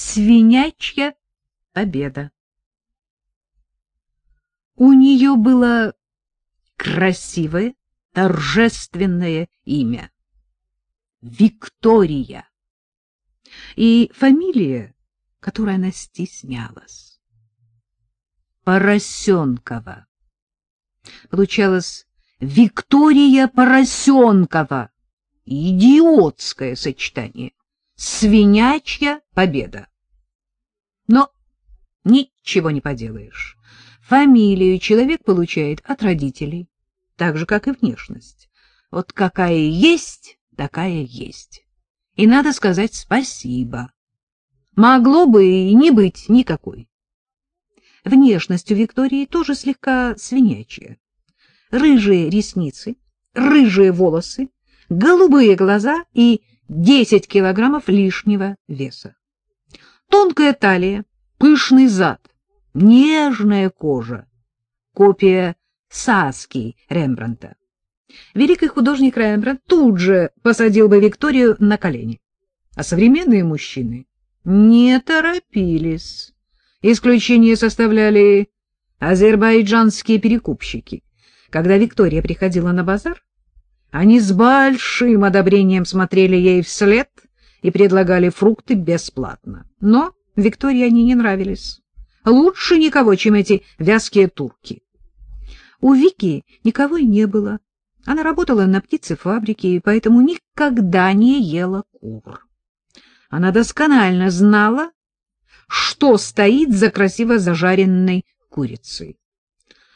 Свинячья победа. У нее было красивое, торжественное имя — Виктория. И фамилия, которой она стеснялась — Поросенкова. Получалось Виктория Поросенкова. Идиотское сочетание. Свинячья победа. Но ничего не поделаешь. Фамилию человек получает от родителей, так же, как и внешность. Вот какая есть, такая есть. И надо сказать спасибо. Могло бы и не быть никакой. Внешность у Виктории тоже слегка свинячья. Рыжие ресницы, рыжие волосы, голубые глаза и 10 килограммов лишнего веса. Тонкая талия, пышный зад, нежная кожа. Копия Саски Рембранта. Великий художник Рембрандт тут же посадил бы Викторию на колени. А современные мужчины не торопились. Исключение составляли азербайджанские перекупщики. Когда Виктория приходила на базар, они с большим одобрением смотрели ей вслед и предлагали фрукты бесплатно. Но Виктории они не нравились. Лучше никого, чем эти вязкие турки. У Вики никого и не было. Она работала на птицефабрике, и поэтому никогда не ела кур. Она досконально знала, что стоит за красиво зажаренной курицей.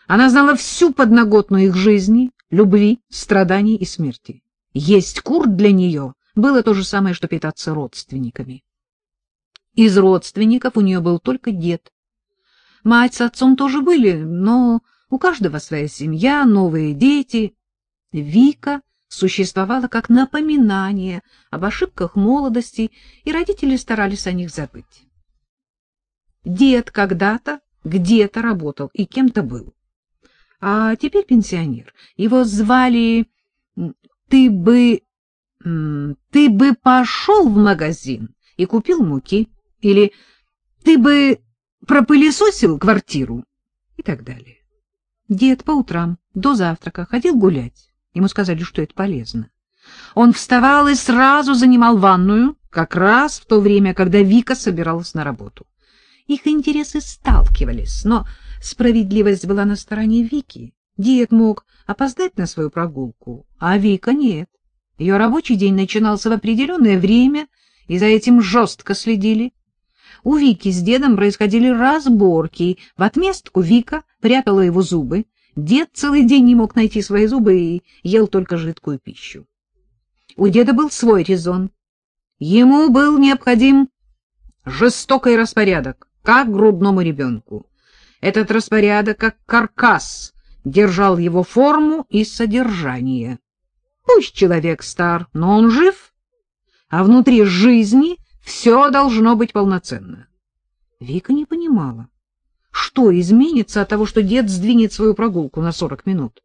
Она знала всю подноготную их жизни, любви, страданий и смерти. Есть кур для нее было то же самое, что питаться родственниками. Из родственников у нее был только дед. Мать с отцом тоже были, но у каждого своя семья, новые дети. Вика существовала как напоминание об ошибках молодости, и родители старались о них забыть. Дед когда-то где-то работал и кем-то был а теперь пенсионер. Его звали... Ты бы... Ты бы пошел в магазин и купил муки. Или ты бы пропылесосил квартиру. И так далее. Дед по утрам до завтрака ходил гулять. Ему сказали, что это полезно. Он вставал и сразу занимал ванную, как раз в то время, когда Вика собиралась на работу. Их интересы сталкивались, но справедливость была на стороне Вики. Дед мог опоздать на свою прогулку, а Вика нет. Ее рабочий день начинался в определенное время, и за этим жестко следили. У Вики с дедом происходили разборки. В отместку Вика прятала его зубы. Дед целый день не мог найти свои зубы и ел только жидкую пищу. У деда был свой резон. Ему был необходим жестокий распорядок, как грудному ребенку. Этот распорядок, как каркас, держал его форму и содержание. Пусть человек стар, но он жив, а внутри жизни все должно быть полноценно. Вика не понимала, что изменится от того, что дед сдвинет свою прогулку на сорок минут.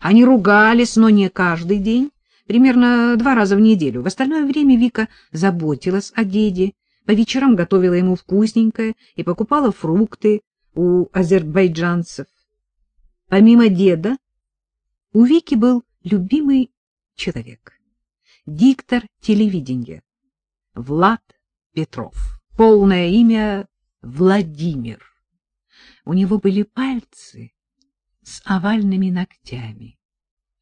Они ругались, но не каждый день, примерно два раза в неделю. В остальное время Вика заботилась о деде, по вечерам готовила ему вкусненькое и покупала фрукты, у азербайджанцев. Помимо деда, у Вики был любимый человек, диктор телевидения Влад Петров, полное имя Владимир. У него были пальцы с овальными ногтями,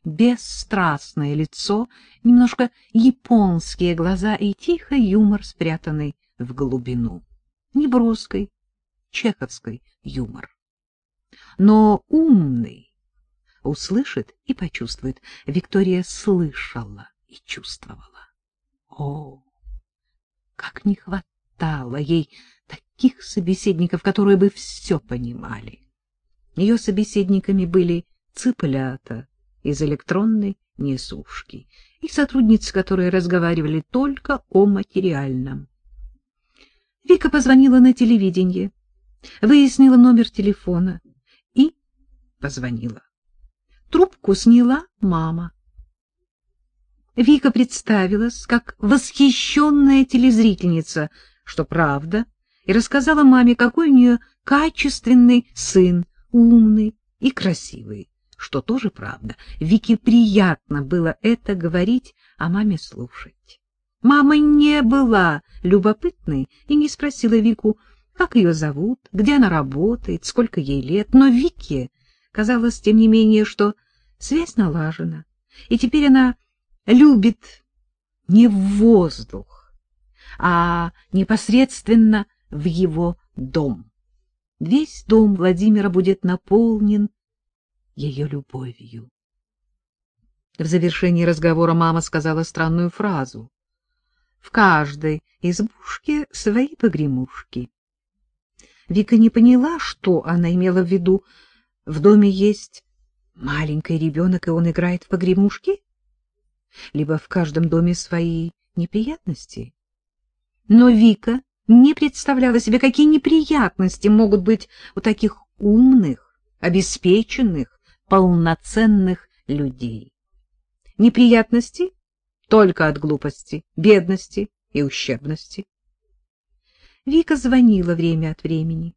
бесстрастное лицо, немножко японские глаза и тихий юмор, спрятанный в глубину, неброской, чеховской юмор. Но умный услышит и почувствует. Виктория слышала и чувствовала. О, как не хватало ей таких собеседников, которые бы все понимали. Ее собеседниками были цыплята из электронной несушки и сотрудницы, которые разговаривали только о материальном. Вика позвонила на телевидение выяснила номер телефона и позвонила. Трубку сняла мама. Вика представилась, как восхищенная телезрительница, что правда, и рассказала маме, какой у нее качественный сын, умный и красивый, что тоже правда. Вике приятно было это говорить, а маме слушать. Мама не была любопытной и не спросила Вику, как ее зовут, где она работает, сколько ей лет, но Вике казалось, тем не менее, что связь налажена, и теперь она любит не в воздух, а непосредственно в его дом. Весь дом Владимира будет наполнен ее любовью. В завершении разговора мама сказала странную фразу. В каждой избушке свои погремушки. Вика не поняла, что она имела в виду. В доме есть маленький ребенок, и он играет в погремушки? Либо в каждом доме свои неприятности? Но Вика не представляла себе, какие неприятности могут быть у таких умных, обеспеченных, полноценных людей. Неприятности только от глупости, бедности и ущербности. Вика звонила время от времени.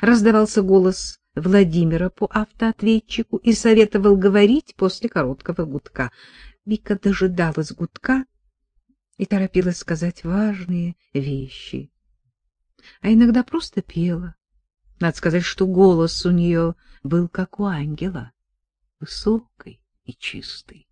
Раздавался голос Владимира по автоответчику и советовал говорить после короткого гудка. Вика дожидалась гудка и торопилась сказать важные вещи. А иногда просто пела. Надо сказать, что голос у нее был как у ангела, высокий и чистый.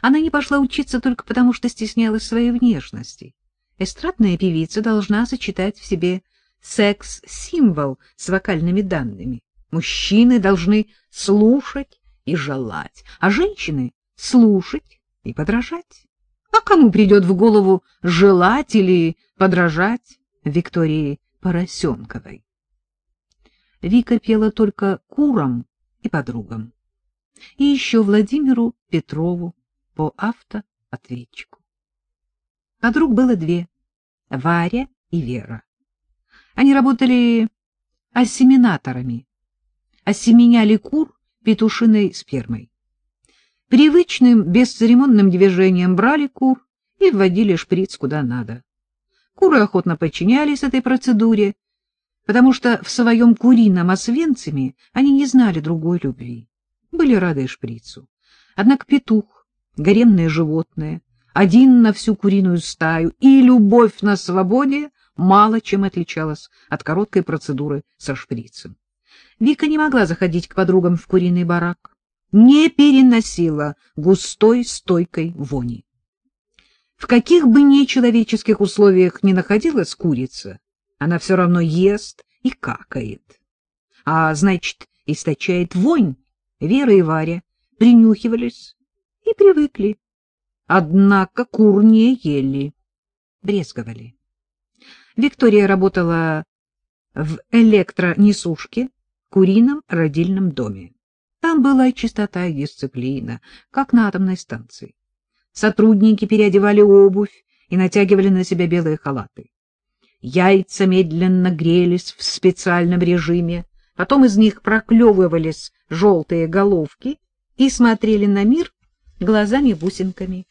Она не пошла учиться только потому, что стеснялась своей внешности. Эстрадная певица должна сочетать в себе секс-символ с вокальными данными. Мужчины должны слушать и желать, а женщины — слушать и подражать. А кому придет в голову желать или подражать Виктории Поросенковой? Вика пела только курам и подругам. И еще Владимиру Петрову по автоответчику. Подруг было две — Варя и Вера. Они работали ассеминаторами, осеменяли кур петушиной спермой. Привычным, бесцеремонным движением брали кур и вводили шприц куда надо. Куры охотно подчинялись этой процедуре, потому что в своем курином освенциме они не знали другой любви. Были рады шприцу. Однако петух, гаремное животное, один на всю куриную стаю, и любовь на свободе мало чем отличалась от короткой процедуры со шприцем. Вика не могла заходить к подругам в куриный барак, не переносила густой стойкой вони. В каких бы нечеловеческих условиях ни находилась курица, она все равно ест и какает. А значит, источает вонь. Вера и Варя принюхивались и привыкли. Однако кур не ели, брезговали. Виктория работала в электронесушке, курином родильном доме. Там была и чистота, и дисциплина, как на атомной станции. Сотрудники переодевали обувь и натягивали на себя белые халаты. Яйца медленно грелись в специальном режиме, потом из них проклевывались желтые головки и смотрели на мир глазами-бусинками.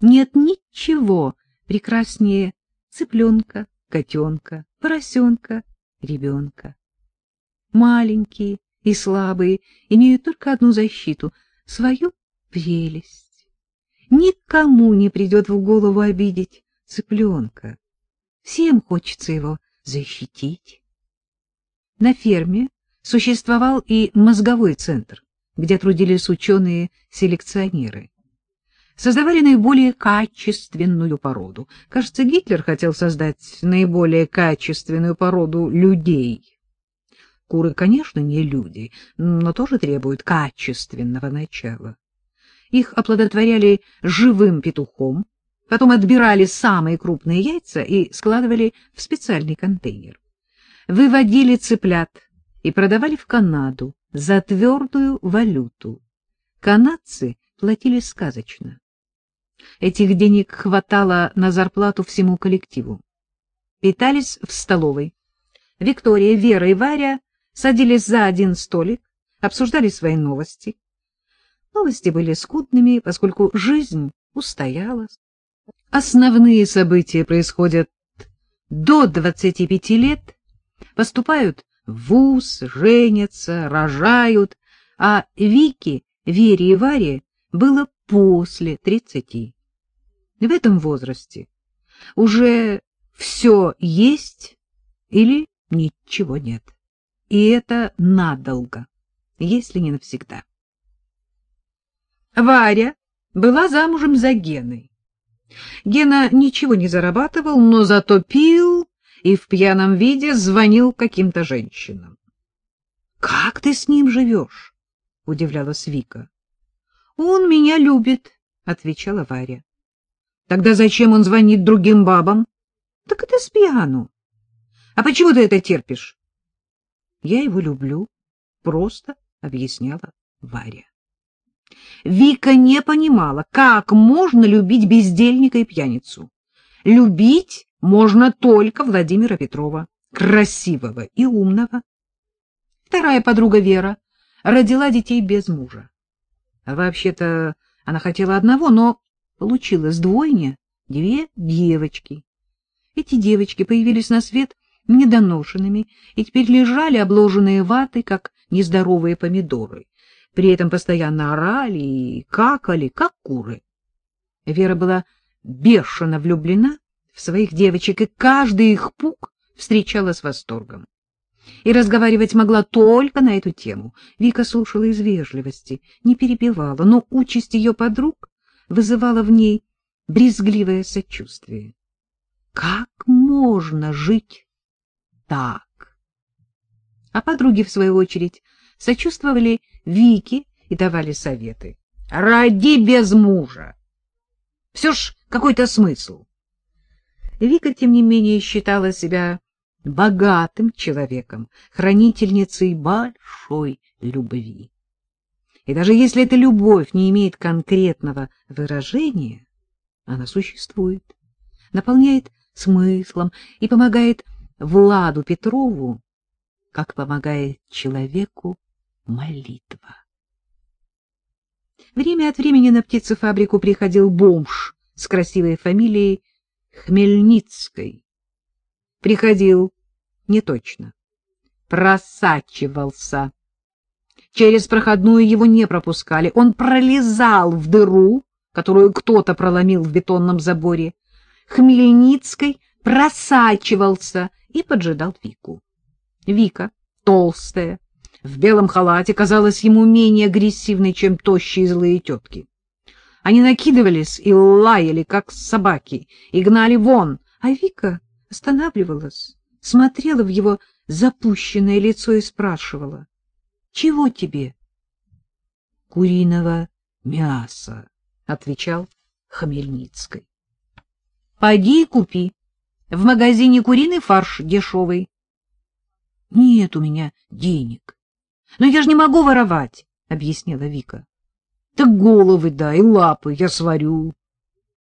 Нет ничего прекраснее цыпленка, котенка, поросенка, ребенка. Маленькие и слабые имеют только одну защиту — свою прелесть. Никому не придет в голову обидеть цыпленка. Всем хочется его защитить. На ферме существовал и мозговой центр, где трудились ученые-селекционеры создавали наиболее качественную породу. Кажется, Гитлер хотел создать наиболее качественную породу людей. Куры, конечно, не люди, но тоже требуют качественного начала. Их оплодотворяли живым петухом, потом отбирали самые крупные яйца и складывали в специальный контейнер. Выводили цыплят и продавали в Канаду за твердую валюту. Канадцы платили сказочно. Этих денег хватало на зарплату всему коллективу. Питались в столовой. Виктория, Вера и Варя садились за один столик, обсуждали свои новости. Новости были скудными, поскольку жизнь устоялась. Основные события происходят до 25 лет поступают в вуз, женятся, рожают, а Вике, Вере и Варе было после 30. В этом возрасте уже все есть или ничего нет. И это надолго, если не навсегда. Варя была замужем за Геной. Гена ничего не зарабатывал, но зато пил и в пьяном виде звонил каким-то женщинам. — Как ты с ним живешь? — удивлялась Вика. — Он меня любит, — отвечала Варя. — Тогда зачем он звонит другим бабам? — Так это с пьяну. — А почему ты это терпишь? — Я его люблю, — просто объясняла Варя. Вика не понимала, как можно любить бездельника и пьяницу. Любить можно только Владимира Петрова, красивого и умного. Вторая подруга Вера родила детей без мужа. Вообще-то она хотела одного, но получилось двойня, две девочки. Эти девочки появились на свет недоношенными и теперь лежали обложенные ватой, как нездоровые помидоры при этом постоянно орали и какали, как куры. Вера была бешено влюблена в своих девочек, и каждый их пук встречала с восторгом. И разговаривать могла только на эту тему. Вика слушала из вежливости, не перебивала, но участь ее подруг вызывала в ней брезгливое сочувствие. Как можно жить так? А подруги, в свою очередь, сочувствовали Вике и давали советы. Роди без мужа. Все ж какой-то смысл. Вика, тем не менее, считала себя богатым человеком, хранительницей большой любви. И даже если эта любовь не имеет конкретного выражения, она существует, наполняет смыслом и помогает Владу Петрову, как помогает человеку молитва. Время от времени на птицефабрику приходил бомж с красивой фамилией Хмельницкой. Приходил не точно, просачивался. Через проходную его не пропускали. Он пролезал в дыру, которую кто-то проломил в бетонном заборе. Хмельницкой просачивался и поджидал Вику. Вика, толстая, в белом халате казалась ему менее агрессивной, чем тощие злые тетки. Они накидывались и лаяли, как собаки, и гнали вон, а Вика останавливалась, смотрела в его запущенное лицо и спрашивала, — Чего тебе? — Куриного мяса, — отвечал Хмельницкой. — Пойди и купи. В магазине куриный фарш дешевый. — Нет у меня денег. — Но я же не могу воровать, — объяснила Вика. — Так головы дай, лапы, я сварю.